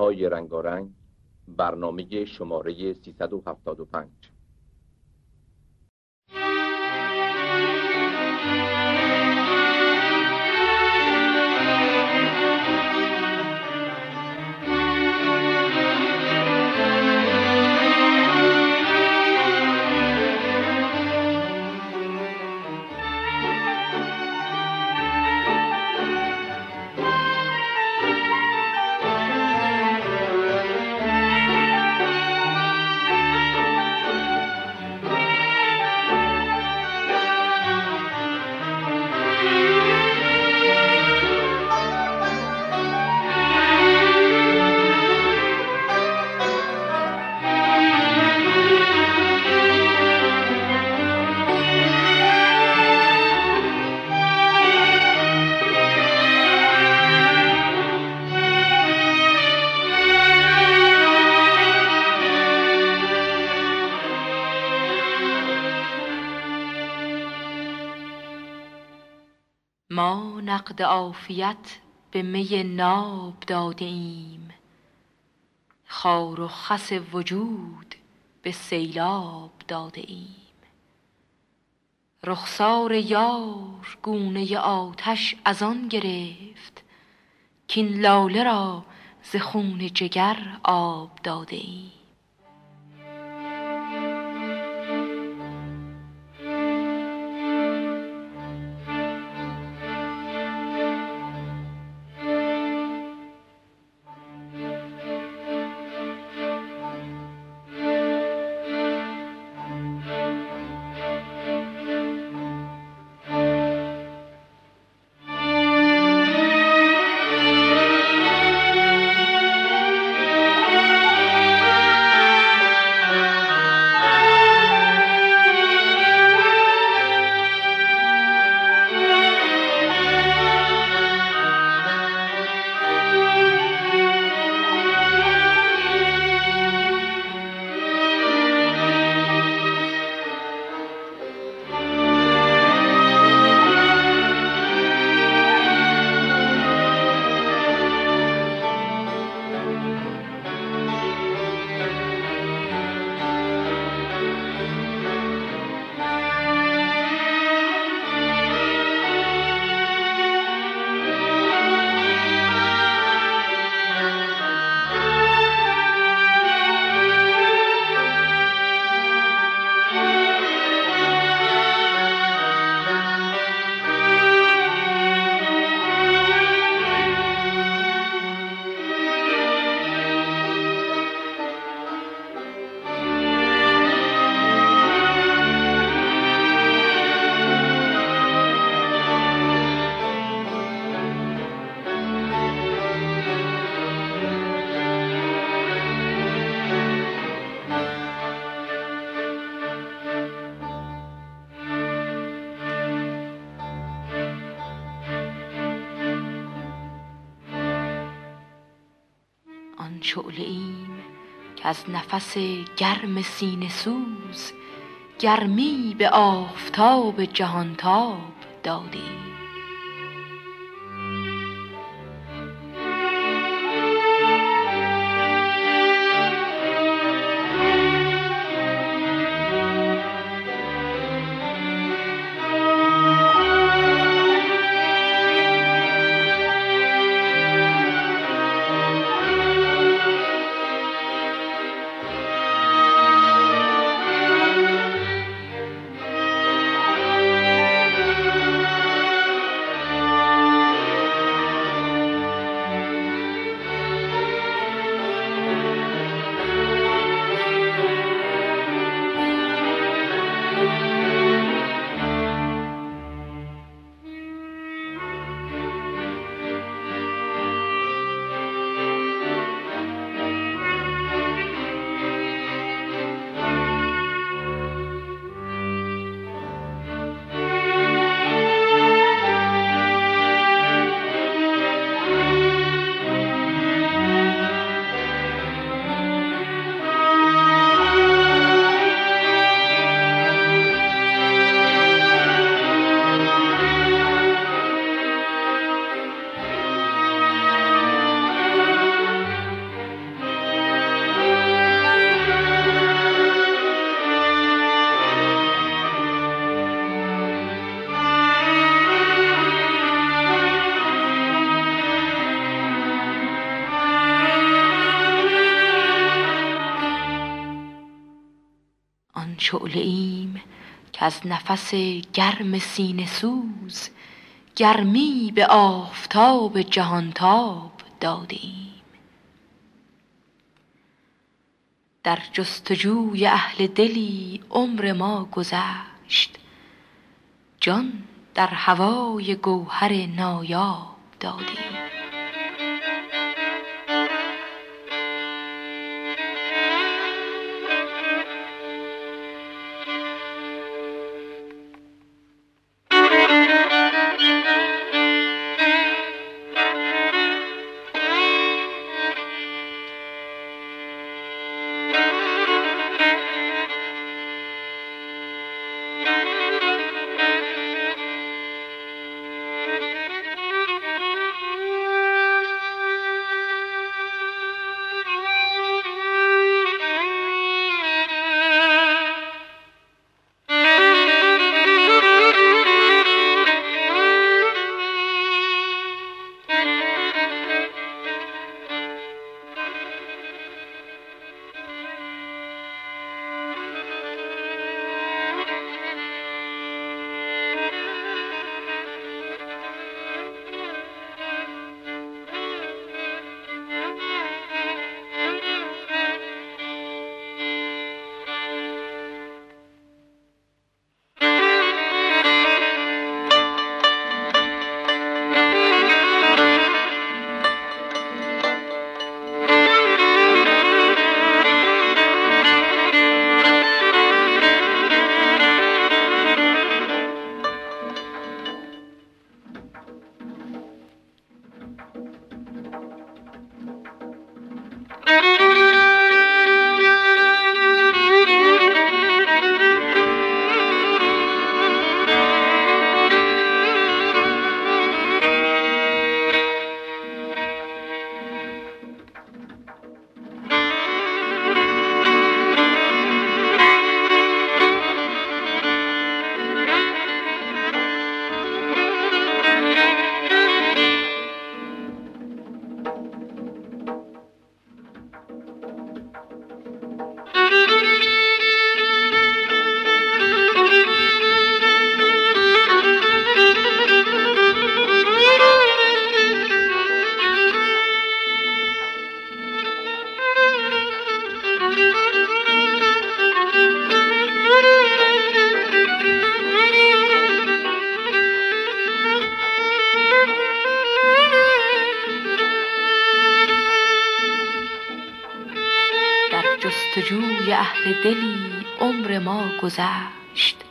های رنگارنگ برنامه شماره 375 نقد عافیت به می ناب داده ایم. خار و خس وجود به سیلاب داده ایم. رخسار یار گونه آتش از آن گرفت کاین لاله را ز خون جگر آب داده ایم. از نفس گرم سینه سوز گرمی به آفتاب جهانتاب داده ایم شعله ایم که از نفس گرم سینه سوز گرمی به آفتاب جهانتاب داده ایم. در جستجوی اهل دلی عمر ما گذشت جان در هوای گوهر نایاب دادیم اهل دلی عمر ما گذشت.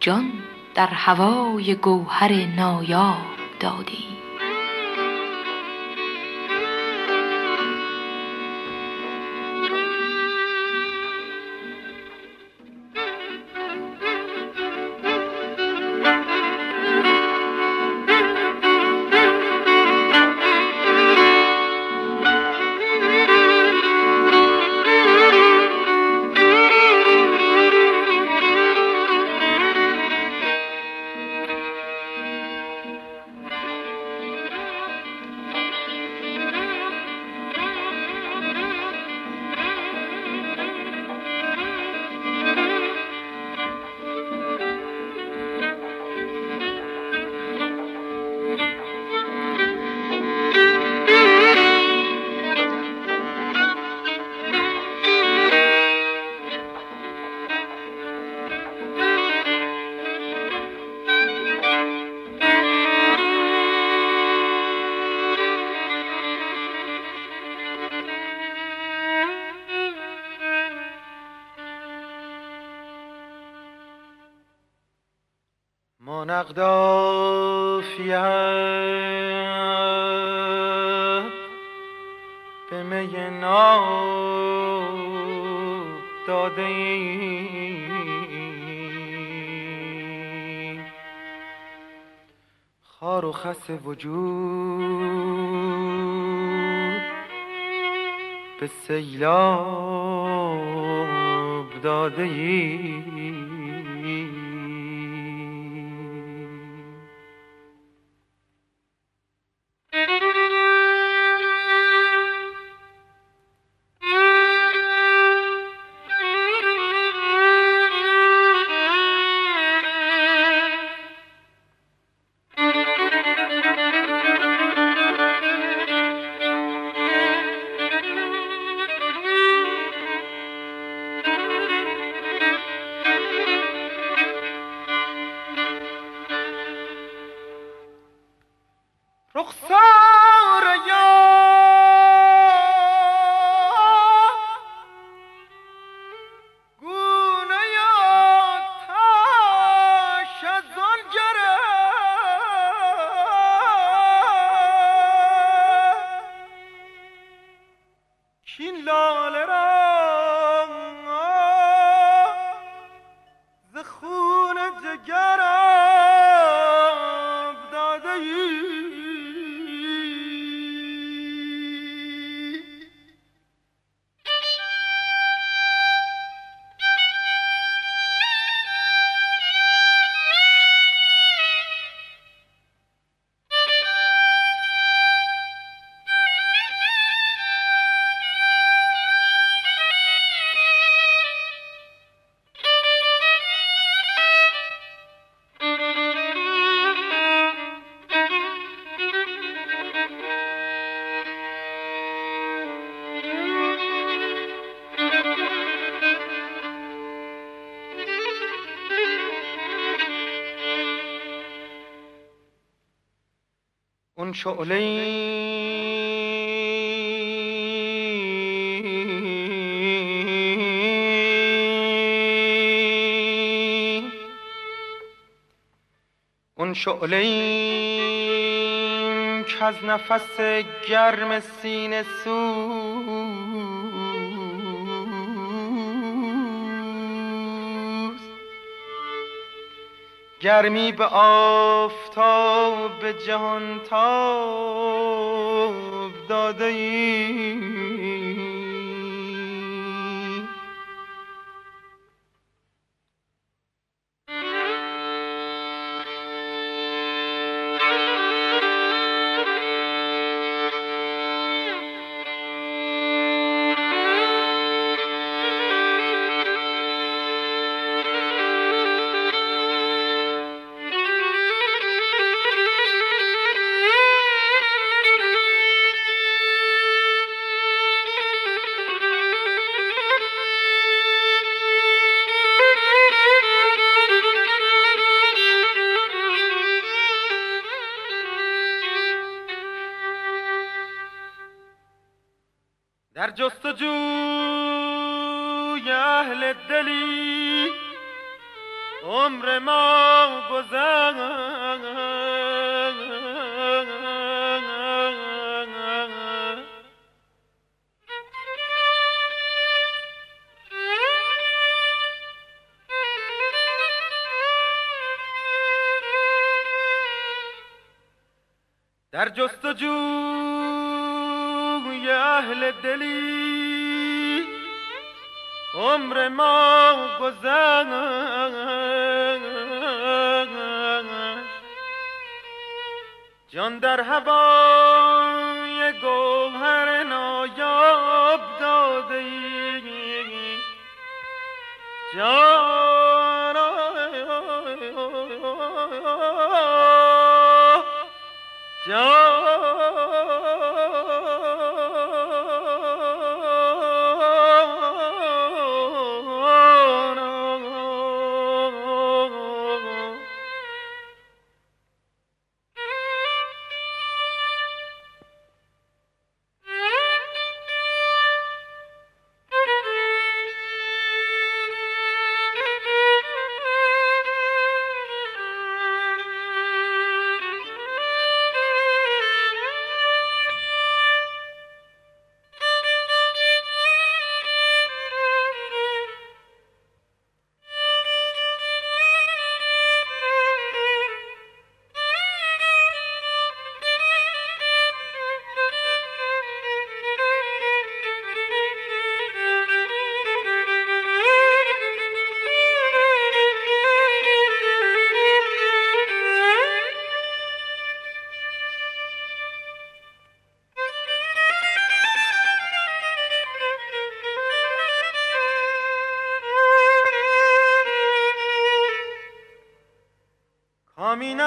جان در هوای گوهر نایاب دادیم نقدافیت به می ناب داده ای خار و خس وجود به سیلاب داده ای رخصار شعله اون شعله که از نفس گرم سینه سوز گرمی به آفتاب به جهان تاب داده ای اهل دلی. عمر ما گذشت عمر ما گذشت جان در هوای گوهر نایاب داده ای. جان جان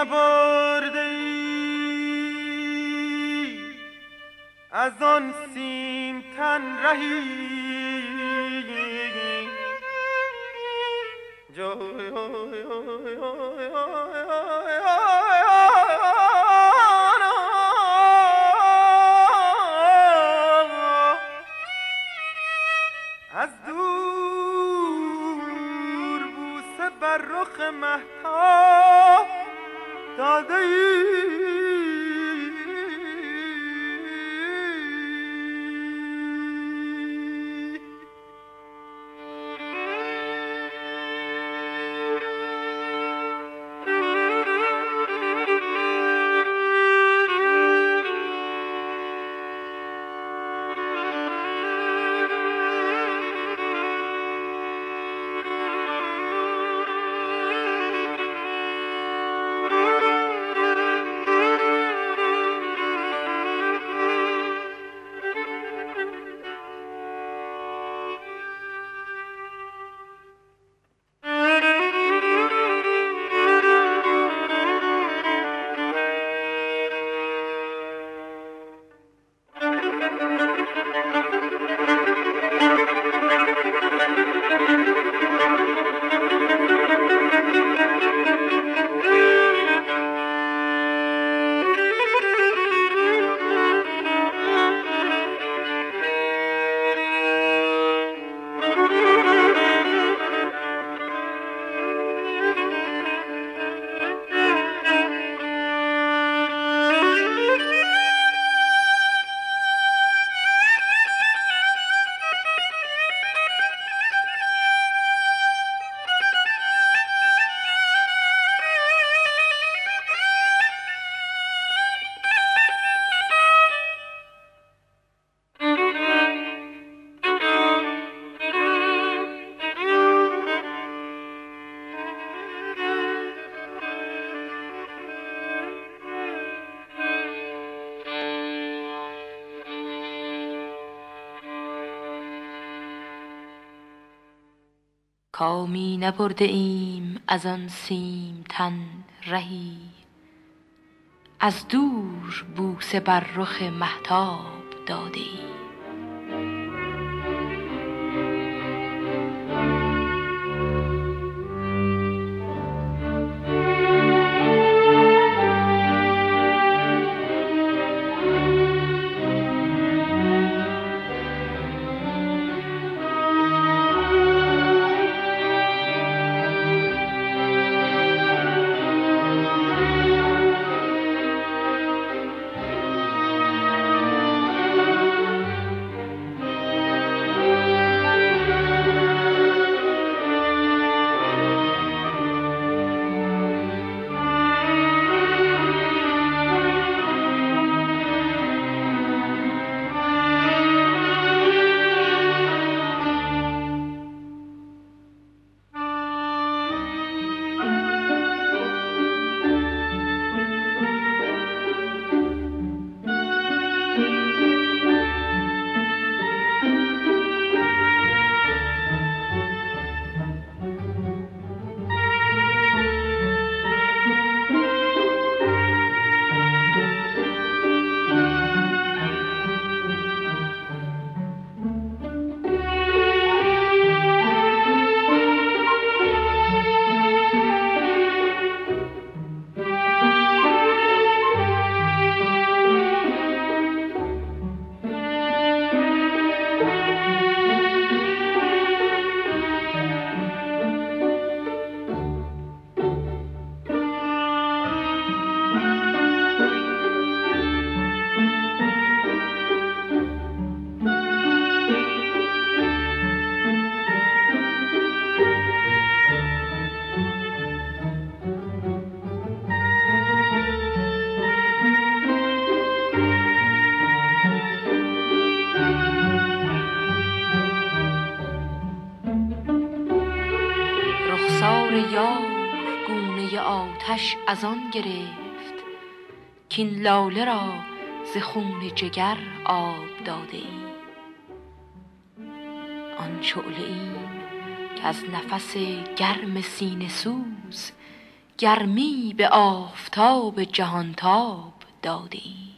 کامی کامی نبرده ایم از آن سیم تن رهی. از دور بوسه بر رخ مهتاب داده ایم. از آن گرفت کین لاله را ز خون جگر آب داده ایم آن شعله ایم که از نفس گرم سینه سوز گرمی به آفتاب جهانتاب داده ایم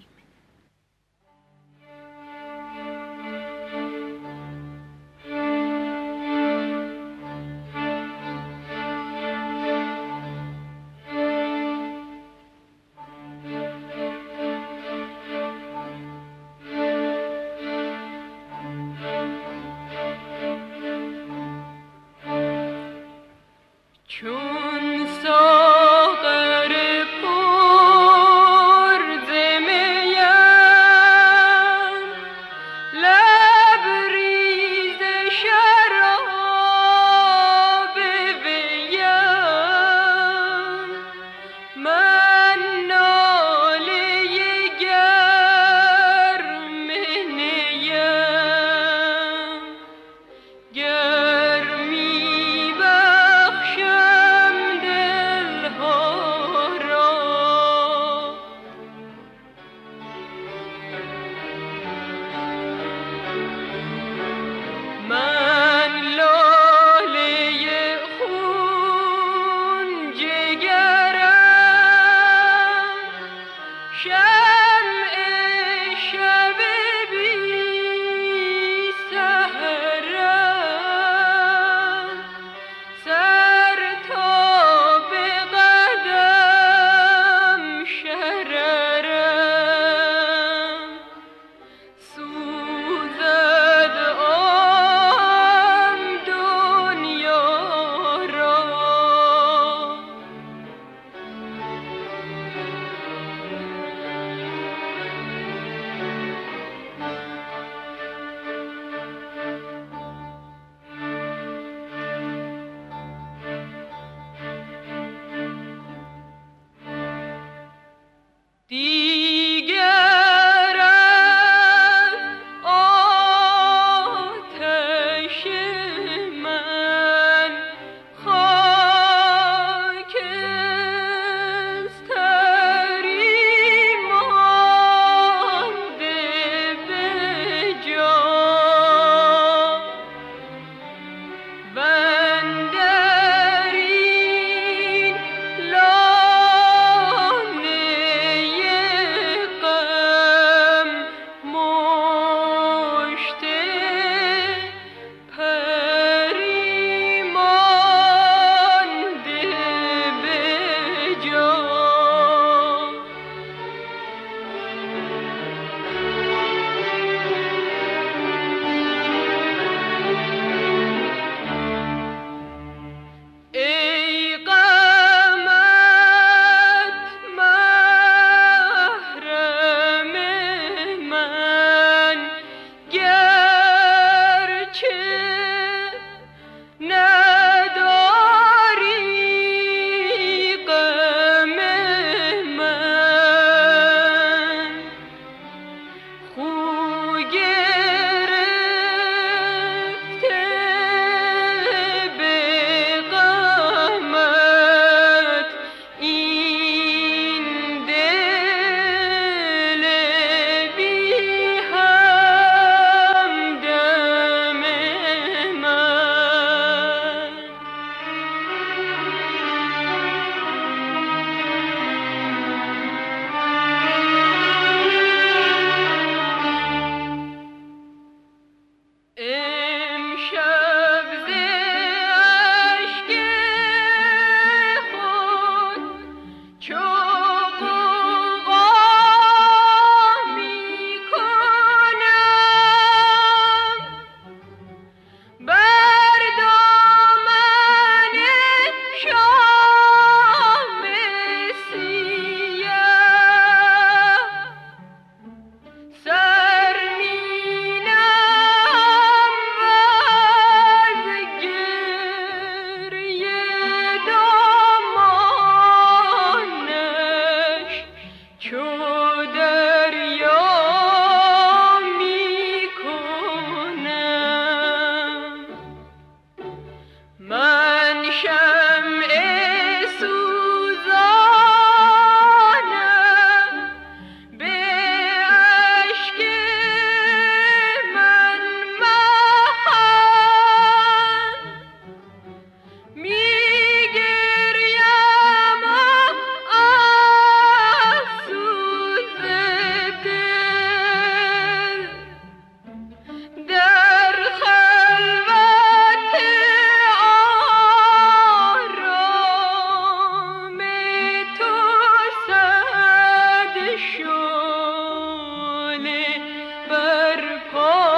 Oh.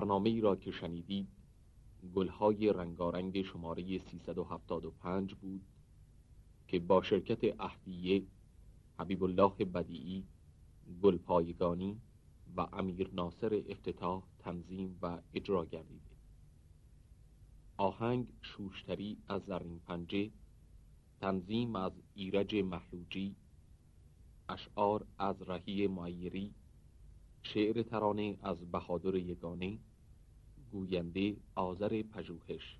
برنامه را که شنیدید گلهای رنگارنگ شماره 375 بود که با شرکت اهدیه حبیب الله بدیعی گلپایگانی و امیر ناصر افتتاح تنظیم و اجرا گردیده. آهنگ شوشتری از زرین پنجه تنظیم از ایرج محلوجی اشعار از رهی معیری شعر ترانه از بهادر یگانه گوینده آذر پژوهش